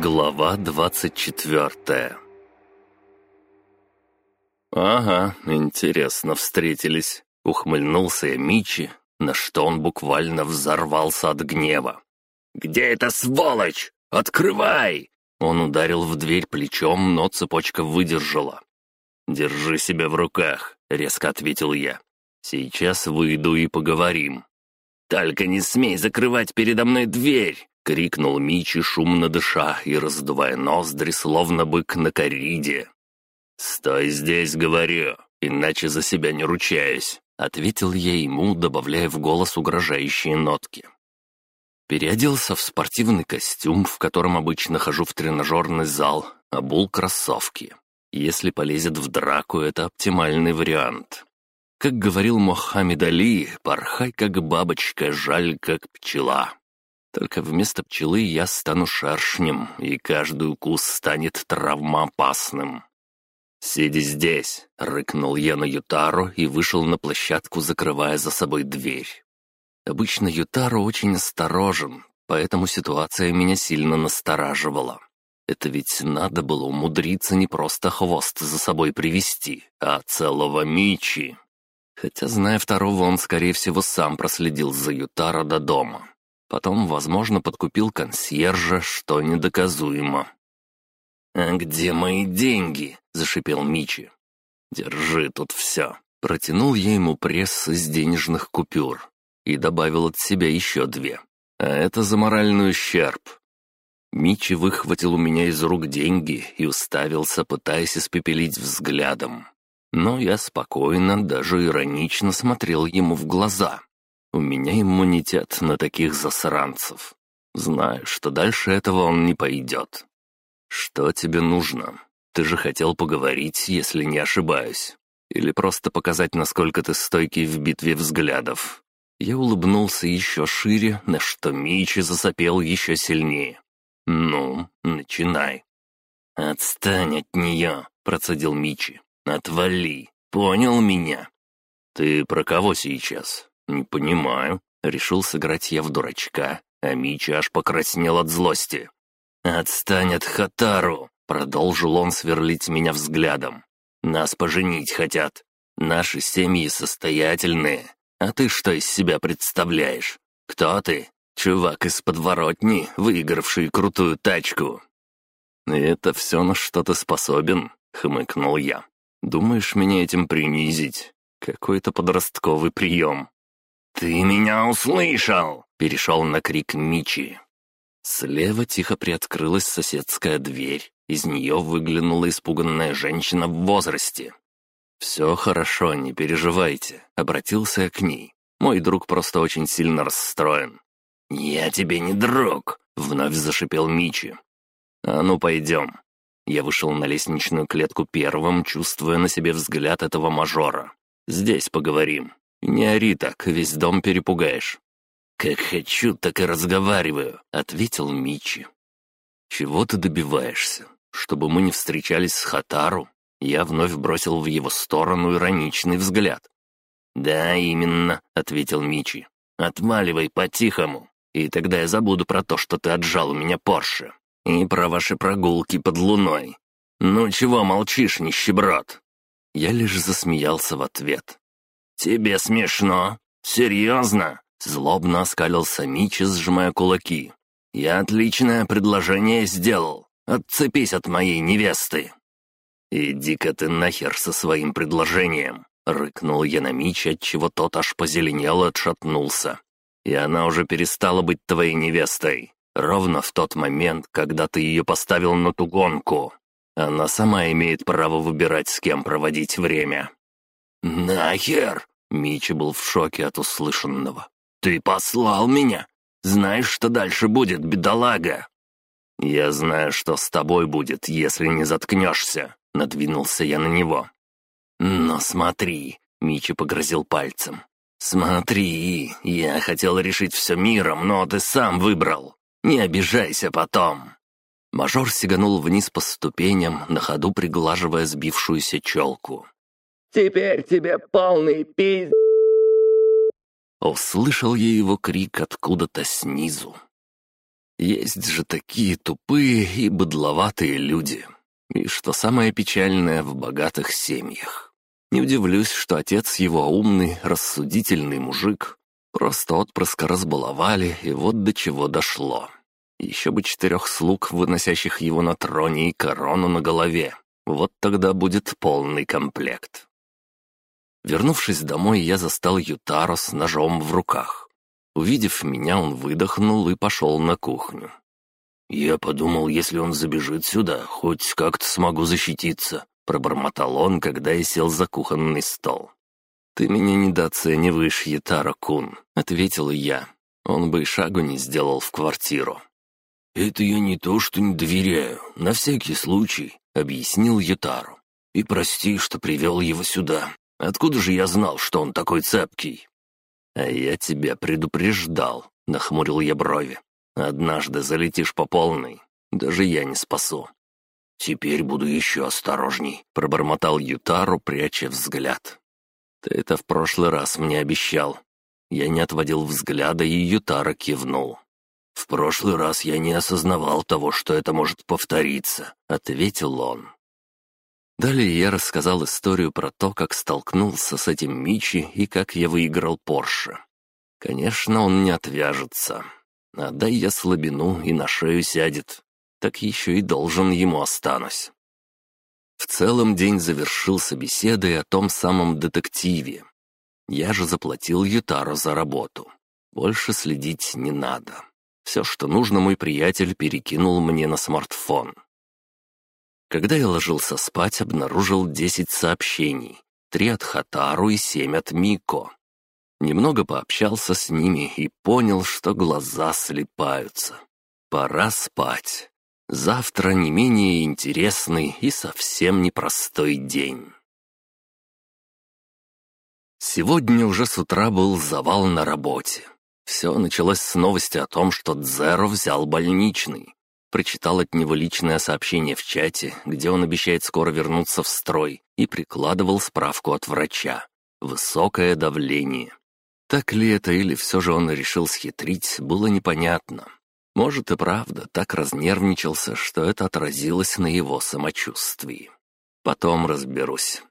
Глава двадцать четвертая «Ага, интересно встретились», — ухмыльнулся я Мичи, на что он буквально взорвался от гнева. «Где эта сволочь? Открывай!» Он ударил в дверь плечом, но цепочка выдержала. «Держи себя в руках», — резко ответил я. «Сейчас выйду и поговорим». «Только не смей закрывать передо мной дверь!» — крикнул Мичи, шумно дыша и раздувая ноздри, словно бык на кориде. «Стой здесь, говорю, иначе за себя не ручаюсь», — ответил я ему, добавляя в голос угрожающие нотки. Переоделся в спортивный костюм, в котором обычно хожу в тренажерный зал, обул кроссовки. Если полезет в драку, это оптимальный вариант. Как говорил Мохаммед Али, порхай как бабочка, жаль как пчела. Только вместо пчелы я стану шершнем, и каждый укус станет травмоопасным. «Сиди здесь!» — рыкнул я на Ютару и вышел на площадку, закрывая за собой дверь. Обычно Ютару очень осторожен, поэтому ситуация меня сильно настораживала. Это ведь надо было умудриться не просто хвост за собой привести, а целого Мичи. Хотя, зная второго, он, скорее всего, сам проследил за Ютара до дома. Потом, возможно, подкупил консьержа, что недоказуемо. «А где мои деньги?» — зашипел Мичи. «Держи тут все». Протянул я ему пресс из денежных купюр и добавил от себя еще две. А это за моральный ущерб. Мичи выхватил у меня из рук деньги и уставился, пытаясь испепелить взглядом. Но я спокойно, даже иронично смотрел ему в глаза. У меня иммунитет на таких засранцев. Знаю, что дальше этого он не пойдет. Что тебе нужно? Ты же хотел поговорить, если не ошибаюсь. Или просто показать, насколько ты стойкий в битве взглядов. Я улыбнулся еще шире, на что Мичи засопел еще сильнее. «Ну, начинай». «Отстань от нее», — процедил Мичи. «Отвали! Понял меня?» «Ты про кого сейчас?» «Не понимаю». Решил сыграть я в дурачка, а Мича аж покраснел от злости. «Отстань от Хатару!» — продолжил он сверлить меня взглядом. «Нас поженить хотят. Наши семьи состоятельные. А ты что из себя представляешь? Кто ты? Чувак из подворотни, выигравший крутую тачку». «Это все, на что ты способен?» — хмыкнул я. Думаешь меня этим принизить? Какой-то подростковый прием». «Ты меня услышал!» — перешел на крик Мичи. Слева тихо приоткрылась соседская дверь. Из нее выглянула испуганная женщина в возрасте. «Все хорошо, не переживайте», — обратился я к ней. «Мой друг просто очень сильно расстроен». «Я тебе не друг», — вновь зашипел Мичи. «А ну, пойдем. Я вышел на лестничную клетку первым, чувствуя на себе взгляд этого мажора. «Здесь поговорим. Не ори так, весь дом перепугаешь». «Как хочу, так и разговариваю», — ответил Мичи. «Чего ты добиваешься? Чтобы мы не встречались с Хатару?» Я вновь бросил в его сторону ироничный взгляд. «Да, именно», — ответил Мичи. «Отваливай по-тихому, и тогда я забуду про то, что ты отжал у меня Порше и про ваши прогулки под луной. Ну чего молчишь, нищеброд?» Я лишь засмеялся в ответ. «Тебе смешно? Серьезно?» Злобно оскалился Мичи, сжимая кулаки. «Я отличное предложение сделал. Отцепись от моей невесты!» «Иди-ка ты нахер со своим предложением!» Рыкнул я на Мичи, отчего тот аж позеленел и отшатнулся. «И она уже перестала быть твоей невестой. Ровно в тот момент, когда ты ее поставил на ту гонку. Она сама имеет право выбирать, с кем проводить время». «Нахер!» — Мичи был в шоке от услышанного. «Ты послал меня? Знаешь, что дальше будет, бедолага?» «Я знаю, что с тобой будет, если не заткнешься», — надвинулся я на него. «Но смотри», — Мичи погрозил пальцем. «Смотри, я хотел решить все миром, но ты сам выбрал. Не обижайся потом!» Мажор сиганул вниз по ступеням, на ходу приглаживая сбившуюся челку. «Теперь тебе полный пиз...» Услышал я его крик откуда-то снизу. Есть же такие тупые и быдловатые люди. И что самое печальное, в богатых семьях. Не удивлюсь, что отец его умный, рассудительный мужик. Просто отпрыска разбаловали, и вот до чего дошло. Еще бы четырех слуг, выносящих его на троне и корону на голове. Вот тогда будет полный комплект. Вернувшись домой, я застал Ютаро с ножом в руках. Увидев меня, он выдохнул и пошел на кухню. «Я подумал, если он забежит сюда, хоть как-то смогу защититься», — пробормотал он, когда я сел за кухонный стол. «Ты меня недооцениваешь, Ятара-кун», — ответил я. Он бы и шагу не сделал в квартиру. «Это я не то, что не доверяю, на всякий случай», — объяснил Ютару. «И прости, что привел его сюда. Откуда же я знал, что он такой цепкий?» «А я тебя предупреждал», — нахмурил я брови. «Однажды залетишь по полной. Даже я не спасу». «Теперь буду еще осторожней», — пробормотал Ютару, пряча взгляд. «Ты это в прошлый раз мне обещал». Я не отводил взгляда, и Ютара кивнул. «В прошлый раз я не осознавал того, что это может повториться», — ответил он. Далее я рассказал историю про то, как столкнулся с этим Мичи и как я выиграл Порше. Конечно, он не отвяжется. А дай я слабину и на шею сядет. Так еще и должен ему останусь. В целом день завершился беседой о том самом детективе. Я же заплатил Ютаро за работу. Больше следить не надо. Все, что нужно, мой приятель перекинул мне на смартфон. Когда я ложился спать, обнаружил десять сообщений. Три от Хатару и семь от Мико. Немного пообщался с ними и понял, что глаза слепаются. Пора спать. Завтра не менее интересный и совсем непростой день. Сегодня уже с утра был завал на работе. Все началось с новости о том, что Дзеро взял больничный прочитал от него личное сообщение в чате, где он обещает скоро вернуться в строй, и прикладывал справку от врача. Высокое давление. Так ли это или все же он решил схитрить, было непонятно. Может и правда, так разнервничался, что это отразилось на его самочувствии. Потом разберусь.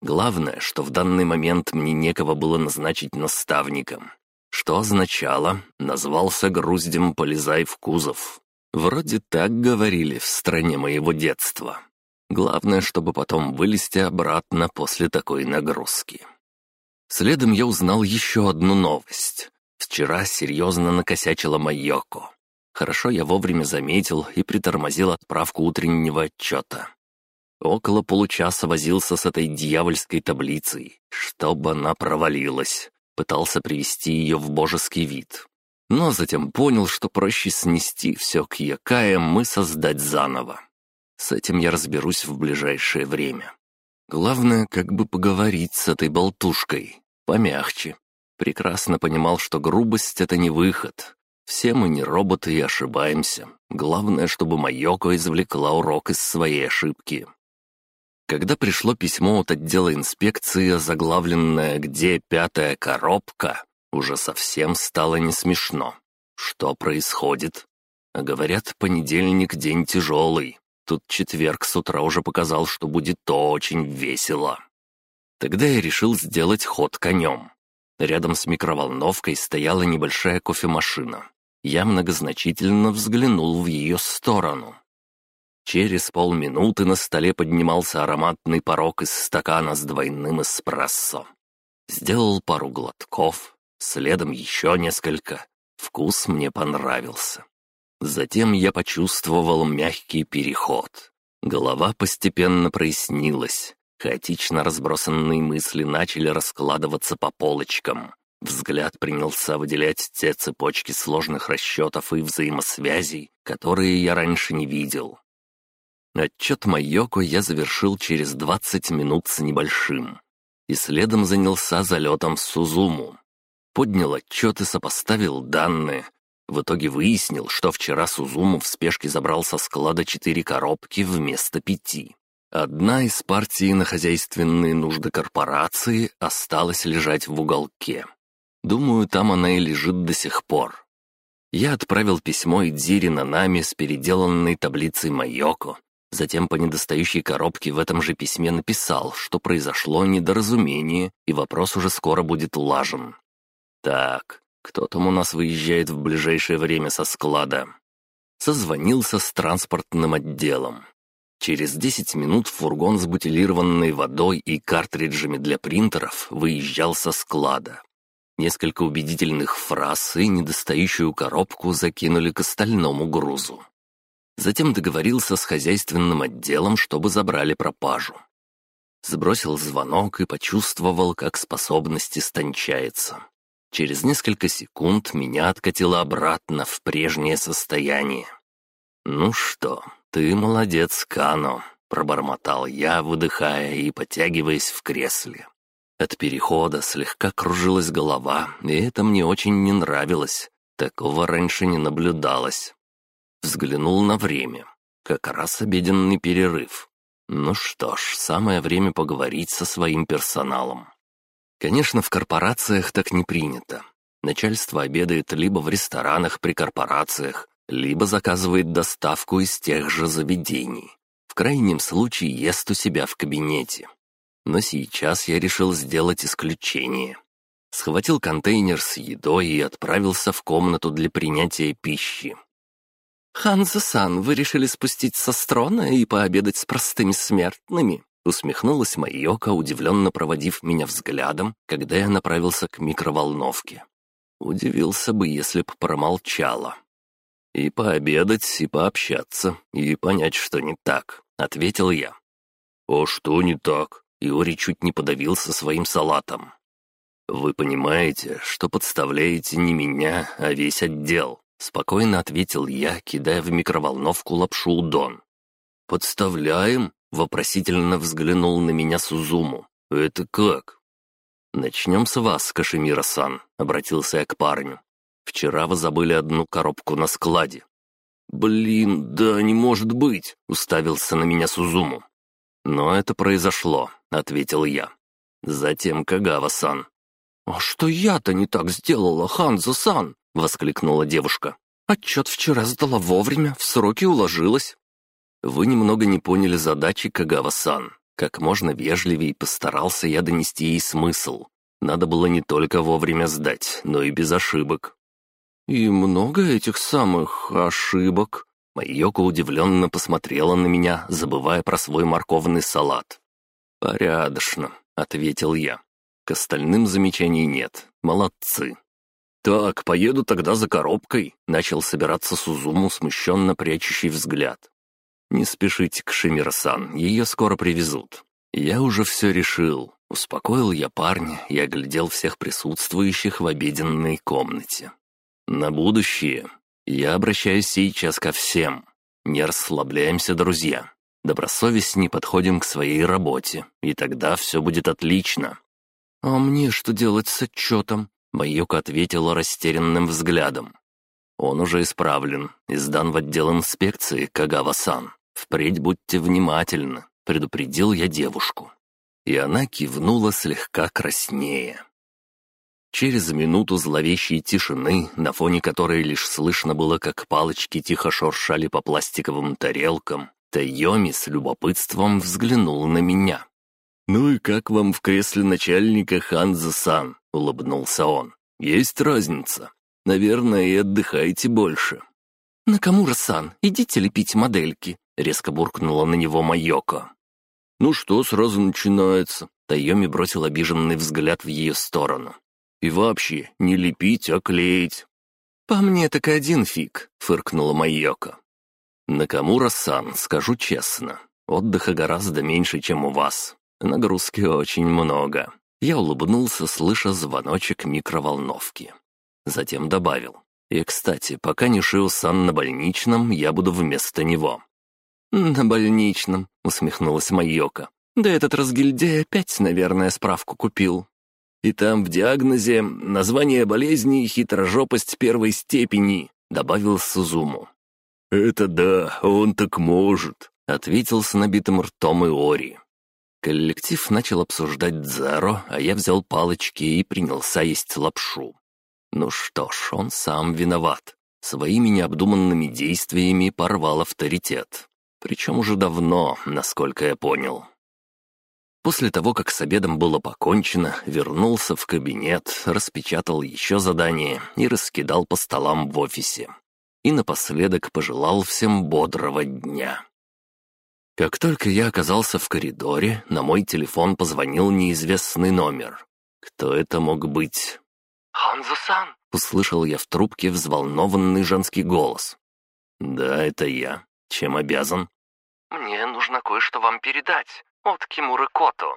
Главное, что в данный момент мне некого было назначить наставником. Что означало, назвался груздем «Полезай в кузов». Вроде так говорили в стране моего детства. Главное, чтобы потом вылезти обратно после такой нагрузки. Следом я узнал еще одну новость. Вчера серьезно накосячила Майоко. Хорошо я вовремя заметил и притормозил отправку утреннего отчета. Около получаса возился с этой дьявольской таблицей, чтобы она провалилась. Пытался привести ее в божеский вид но затем понял, что проще снести все к Якаям и создать заново. С этим я разберусь в ближайшее время. Главное, как бы поговорить с этой болтушкой, помягче. Прекрасно понимал, что грубость — это не выход. Все мы не роботы и ошибаемся. Главное, чтобы Майоко извлекла урок из своей ошибки. Когда пришло письмо от отдела инспекции, заглавленное «Где пятая коробка?», уже совсем стало не смешно. Что происходит? Говорят, понедельник — день тяжелый. Тут четверг с утра уже показал, что будет очень весело. Тогда я решил сделать ход конем. Рядом с микроволновкой стояла небольшая кофемашина. Я многозначительно взглянул в ее сторону. Через полминуты на столе поднимался ароматный порог из стакана с двойным эспрессо. Сделал пару глотков, следом еще несколько. Вкус мне понравился. Затем я почувствовал мягкий переход. Голова постепенно прояснилась. Хаотично разбросанные мысли начали раскладываться по полочкам. Взгляд принялся выделять те цепочки сложных расчетов и взаимосвязей, которые я раньше не видел. Отчет Майоко я завершил через 20 минут с небольшим. И следом занялся залетом в Сузуму поднял отчет и сопоставил данные. В итоге выяснил, что вчера Сузуму в спешке забрал со склада четыре коробки вместо пяти. Одна из партий на хозяйственные нужды корпорации осталась лежать в уголке. Думаю, там она и лежит до сих пор. Я отправил письмо Идзири нами с переделанной таблицей Майоко. Затем по недостающей коробке в этом же письме написал, что произошло недоразумение, и вопрос уже скоро будет улажен. Так, кто там у нас выезжает в ближайшее время со склада? Созвонился с транспортным отделом. Через 10 минут фургон с бутилированной водой и картриджами для принтеров выезжал со склада. Несколько убедительных фраз и недостающую коробку закинули к остальному грузу. Затем договорился с хозяйственным отделом, чтобы забрали пропажу. Сбросил звонок и почувствовал, как способность истончается. Через несколько секунд меня откатило обратно в прежнее состояние. «Ну что, ты молодец, Кано», — пробормотал я, выдыхая и потягиваясь в кресле. От перехода слегка кружилась голова, и это мне очень не нравилось. Такого раньше не наблюдалось. Взглянул на время. Как раз обеденный перерыв. Ну что ж, самое время поговорить со своим персоналом. Конечно, в корпорациях так не принято. Начальство обедает либо в ресторанах при корпорациях, либо заказывает доставку из тех же заведений. В крайнем случае ест у себя в кабинете. Но сейчас я решил сделать исключение. Схватил контейнер с едой и отправился в комнату для принятия пищи. «Ханзо-сан, вы решили спустить со строна и пообедать с простыми смертными?» Усмехнулась Майока, удивленно проводив меня взглядом, когда я направился к микроволновке. Удивился бы, если б промолчала. «И пообедать, и пообщаться, и понять, что не так», — ответил я. «А что не так?» Иори чуть не подавился своим салатом. «Вы понимаете, что подставляете не меня, а весь отдел», — спокойно ответил я, кидая в микроволновку лапшу удон. «Подставляем?» — вопросительно взглянул на меня Сузуму. «Это как?» «Начнем с вас, Кашемира-сан», — обратился я к парню. «Вчера вы забыли одну коробку на складе». «Блин, да не может быть!» — уставился на меня Сузуму. «Но это произошло», — ответил я. Затем Кагава-сан. «А что я-то не так сделала, Ханзо-сан?» — воскликнула девушка. «Отчет вчера сдала вовремя, в сроки уложилась». «Вы немного не поняли задачи, Кагава-сан. Как можно вежливее постарался я донести ей смысл. Надо было не только вовремя сдать, но и без ошибок». «И много этих самых ошибок?» Майоко удивленно посмотрела на меня, забывая про свой морковный салат. «Порядочно», — ответил я. «К остальным замечаний нет. Молодцы». «Так, поеду тогда за коробкой», — начал собираться Сузуму, смущенно прячущий взгляд. «Не спешите к Шимира-сан, ее скоро привезут. Я уже все решил». Успокоил я парня и оглядел всех присутствующих в обеденной комнате. «На будущее я обращаюсь сейчас ко всем. Не расслабляемся, друзья. Добросовестнее подходим к своей работе, и тогда все будет отлично». «А мне что делать с отчетом?» Майока ответила растерянным взглядом. «Он уже исправлен и сдан в отдел инспекции, Кагава-сан. Впредь будьте внимательны», — предупредил я девушку. И она кивнула слегка краснее. Через минуту зловещей тишины, на фоне которой лишь слышно было, как палочки тихо шуршали по пластиковым тарелкам, Тайоми с любопытством взглянул на меня. «Ну и как вам в кресле начальника Ханза-сан?» — улыбнулся он. «Есть разница. Наверное, и отдыхаете больше». «Накамура-сан, идите лепить модельки», — резко буркнула на него Майоко. «Ну что сразу начинается?» Тайоми бросил обиженный взгляд в ее сторону. И вообще, не лепить, а клеить». «По мне так один фиг», — фыркнула Майоко. «Накамура-сан, скажу честно, отдыха гораздо меньше, чем у вас. Нагрузки очень много». Я улыбнулся, слыша звоночек микроволновки. Затем добавил. «И, кстати, пока не Шио-сан на больничном, я буду вместо него». «На больничном», — усмехнулась Майока. «Да этот разгильдяй опять, наверное, справку купил. И там в диагнозе название болезни «хитрожопость первой степени», — добавил Сузуму. «Это да, он так может», — ответил с набитым ртом Иори. Коллектив начал обсуждать Дзаро, а я взял палочки и принялся есть лапшу. Ну что ж, он сам виноват. Своими необдуманными действиями порвал авторитет. Причем уже давно, насколько я понял. После того, как с обедом было покончено, вернулся в кабинет, распечатал еще задание и раскидал по столам в офисе. И напоследок пожелал всем бодрого дня. Как только я оказался в коридоре, на мой телефон позвонил неизвестный номер. Кто это мог быть? «Ханзо-сан!» — услышал я в трубке взволнованный женский голос. «Да, это я. Чем обязан?» «Мне нужно кое-что вам передать от Кимуры Кото».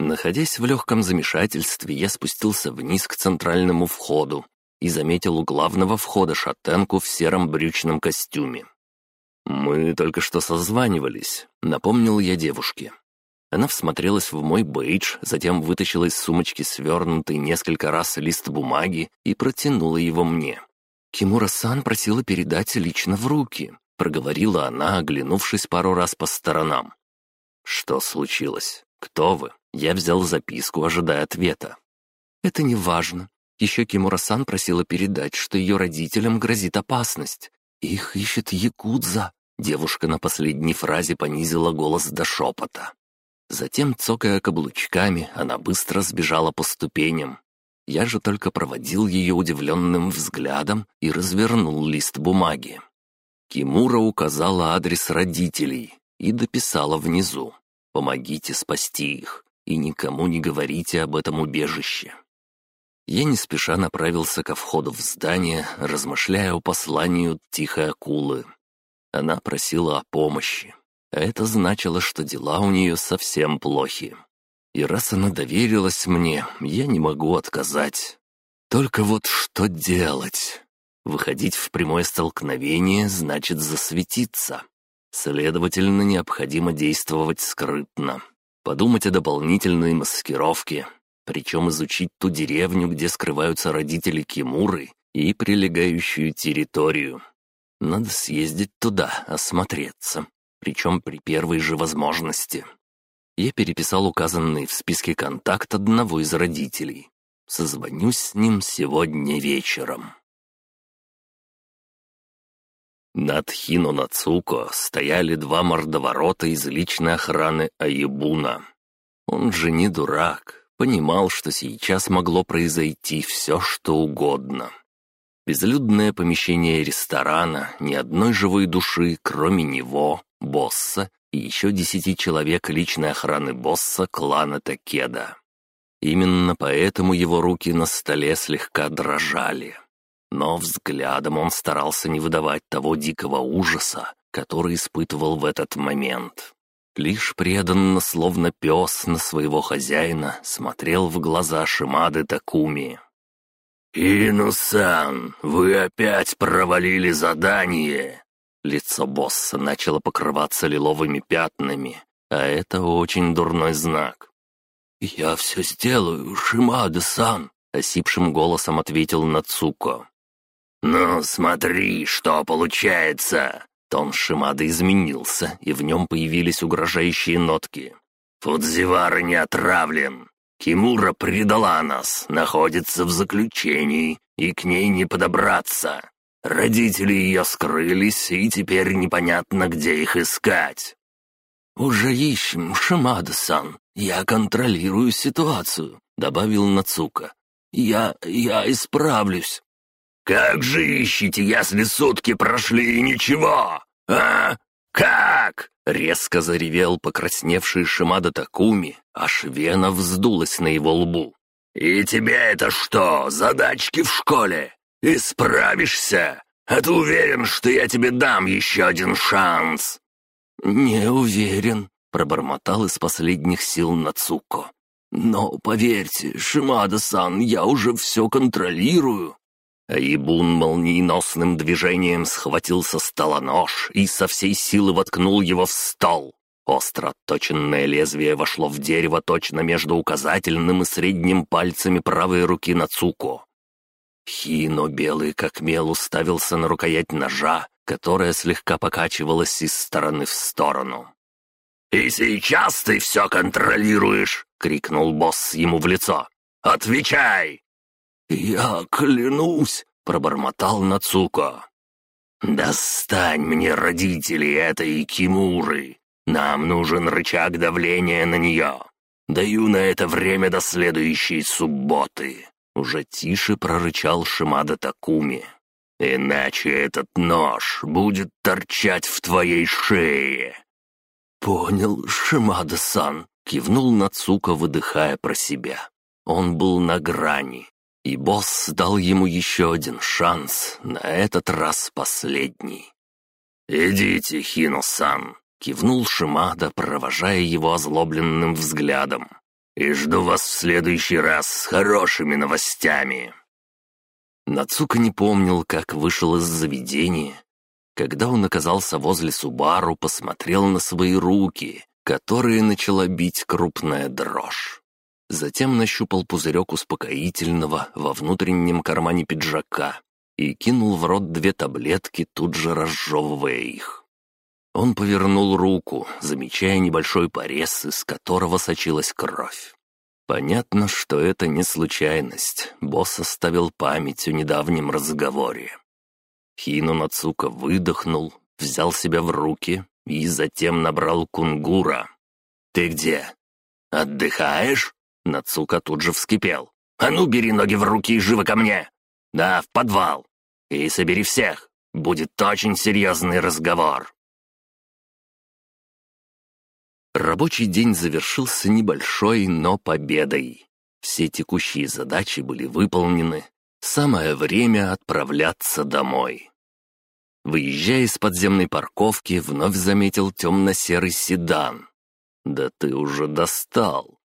Находясь в легком замешательстве, я спустился вниз к центральному входу и заметил у главного входа шатенку в сером брючном костюме. «Мы только что созванивались», — напомнил я девушке. Она всмотрелась в мой бейдж, затем вытащила из сумочки свернутый несколько раз лист бумаги и протянула его мне. «Кимура-сан просила передать лично в руки», — проговорила она, оглянувшись пару раз по сторонам. «Что случилось? Кто вы?» Я взял записку, ожидая ответа. «Это не важно. Еще Кимура-сан просила передать, что ее родителям грозит опасность. Их ищет Якудза». Девушка на последней фразе понизила голос до шепота. Затем, цокая каблучками, она быстро сбежала по ступеням. Я же только проводил ее удивленным взглядом и развернул лист бумаги. Кимура указала адрес родителей и дописала внизу «Помогите спасти их и никому не говорите об этом убежище». Я не спеша направился ко входу в здание, размышляя о послании тихой акулы. Она просила о помощи. Это значило, что дела у нее совсем плохи. И раз она доверилась мне, я не могу отказать. Только вот что делать? Выходить в прямое столкновение значит засветиться. Следовательно, необходимо действовать скрытно. Подумать о дополнительной маскировке. Причем изучить ту деревню, где скрываются родители Кимуры, и прилегающую территорию. Надо съездить туда, осмотреться причем при первой же возможности. Я переписал указанный в списке контакт одного из родителей. Созвонюсь с ним сегодня вечером. Над Хино Нацуко стояли два мордоворота из личной охраны Аебуна. Он же не дурак, понимал, что сейчас могло произойти все, что угодно. Безлюдное помещение ресторана, ни одной живой души, кроме него, босса и еще десяти человек личной охраны босса клана Такеда. Именно поэтому его руки на столе слегка дрожали. Но взглядом он старался не выдавать того дикого ужаса, который испытывал в этот момент. Лишь преданно, словно пес на своего хозяина, смотрел в глаза Шимады Такуми. «Инусан, вы опять провалили задание!» Лицо босса начало покрываться лиловыми пятнами, а это очень дурной знак. «Я все сделаю, Шимада-сан», — осипшим голосом ответил Нацуко. «Ну, смотри, что получается!» Тон Шимада изменился, и в нем появились угрожающие нотки. «Фудзивара не отравлен. Кимура предала нас, находится в заключении, и к ней не подобраться. Родители ее скрылись, и теперь непонятно, где их искать». «Уже ищем, Шимада-сан. Я контролирую ситуацию», — добавил Нацука. «Я... я исправлюсь». «Как же ищете, если сутки прошли и ничего? А? Как?» Резко заревел покрасневший Шимада Такуми, аж вена вздулась на его лбу. «И тебе это что, задачки в школе? «Исправишься? А ты уверен, что я тебе дам еще один шанс?» «Не уверен», — пробормотал из последних сил Нацуко. «Но поверьте, Шимада-сан, я уже все контролирую». Айбун молниеносным движением схватил со стола нож и со всей силы воткнул его в стол. Остро отточенное лезвие вошло в дерево точно между указательным и средним пальцами правой руки Нацуко. Хино, белый как мел, уставился на рукоять ножа, которая слегка покачивалась из стороны в сторону. «И сейчас ты все контролируешь!» — крикнул босс ему в лицо. «Отвечай!» «Я клянусь!» — пробормотал Нацуко. «Достань мне родителей этой Кимуры. Нам нужен рычаг давления на нее. Даю на это время до следующей субботы». Уже тише прорычал Шимада Такуми. «Иначе этот нож будет торчать в твоей шее». «Понял, Шимада-сан», — кивнул Нацука, выдыхая про себя. Он был на грани, и босс дал ему еще один шанс, на этот раз последний. «Идите, Хино-сан», — кивнул Шимада, провожая его озлобленным взглядом. «И жду вас в следующий раз с хорошими новостями». Нацука не помнил, как вышел из заведения. Когда он оказался возле Субару, посмотрел на свои руки, которые начала бить крупная дрожь. Затем нащупал пузырек успокоительного во внутреннем кармане пиджака и кинул в рот две таблетки, тут же разжевывая их. Он повернул руку, замечая небольшой порез, из которого сочилась кровь. Понятно, что это не случайность. Босс оставил память о недавнем разговоре. Хину Нацука выдохнул, взял себя в руки и затем набрал кунгура. «Ты где? Отдыхаешь?» Нацука тут же вскипел. «А ну, бери ноги в руки и живо ко мне! Да, в подвал! И собери всех! Будет очень серьезный разговор!» Рабочий день завершился небольшой, но победой. Все текущие задачи были выполнены. Самое время отправляться домой. Выезжая из подземной парковки, вновь заметил темно-серый седан. «Да ты уже достал!»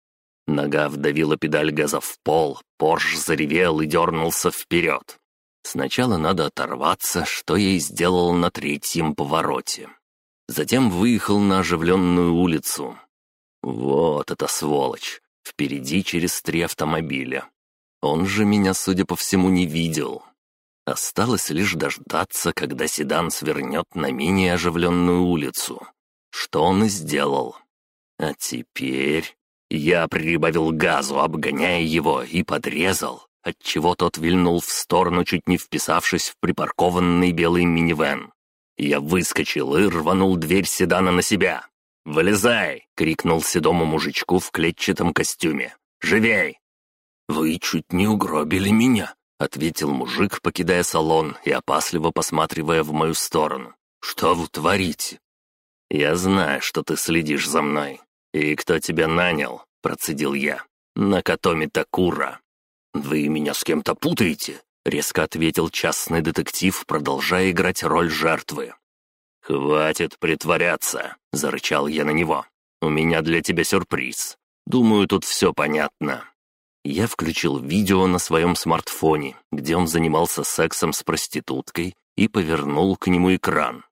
Нога вдавила педаль газа в пол, Порш заревел и дернулся вперед. Сначала надо оторваться, что я и сделал на третьем повороте. Затем выехал на оживленную улицу. Вот это сволочь! Впереди через три автомобиля. Он же меня, судя по всему, не видел. Осталось лишь дождаться, когда седан свернет на менее оживленную улицу. Что он и сделал. А теперь... Я прибавил газу, обгоняя его, и подрезал, отчего тот вильнул в сторону, чуть не вписавшись в припаркованный белый минивэн. Я выскочил и рванул дверь седана на себя. «Вылезай!» — крикнул седому мужичку в клетчатом костюме. «Живей!» «Вы чуть не угробили меня!» — ответил мужик, покидая салон и опасливо посматривая в мою сторону. «Что вы творите?» «Я знаю, что ты следишь за мной. «И кто тебя нанял?» — процедил я. «Накатоми Такура». «Вы меня с кем-то путаете?» — резко ответил частный детектив, продолжая играть роль жертвы. «Хватит притворяться!» — зарычал я на него. «У меня для тебя сюрприз. Думаю, тут все понятно». Я включил видео на своем смартфоне, где он занимался сексом с проституткой, и повернул к нему экран.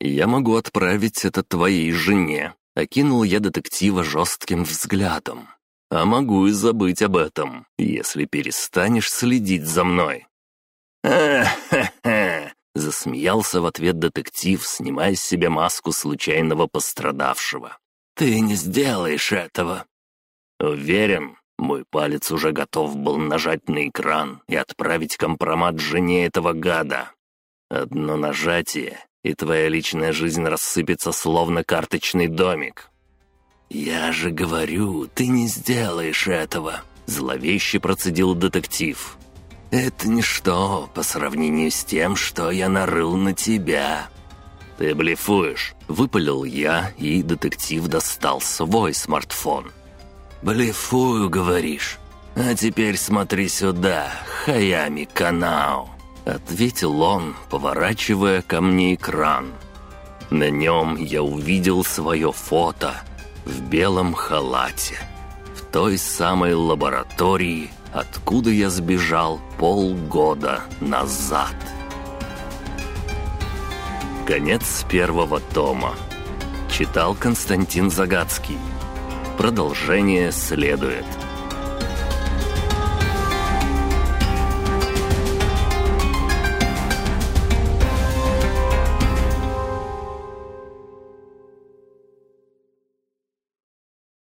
«Я могу отправить это твоей жене, Окинул я детектива жестким взглядом. «А могу и забыть об этом, если перестанешь следить за мной». «Ха-ха-ха!» — засмеялся в ответ детектив, снимая с себя маску случайного пострадавшего. «Ты не сделаешь этого!» «Уверен, мой палец уже готов был нажать на экран и отправить компромат жене этого гада. Одно нажатие, и твоя личная жизнь рассыпется словно карточный домик». «Я же говорю, ты не сделаешь этого», — зловеще процедил детектив. «Это ничто по сравнению с тем, что я нарыл на тебя». «Ты блефуешь», — выпалил я, и детектив достал свой смартфон. «Блефую, говоришь? А теперь смотри сюда, Хаями Канао». Ответил он, поворачивая ко мне экран. На нем я увидел свое фото в белом халате. В той самой лаборатории, откуда я сбежал полгода назад. Конец первого тома. Читал Константин Загадский. Продолжение следует.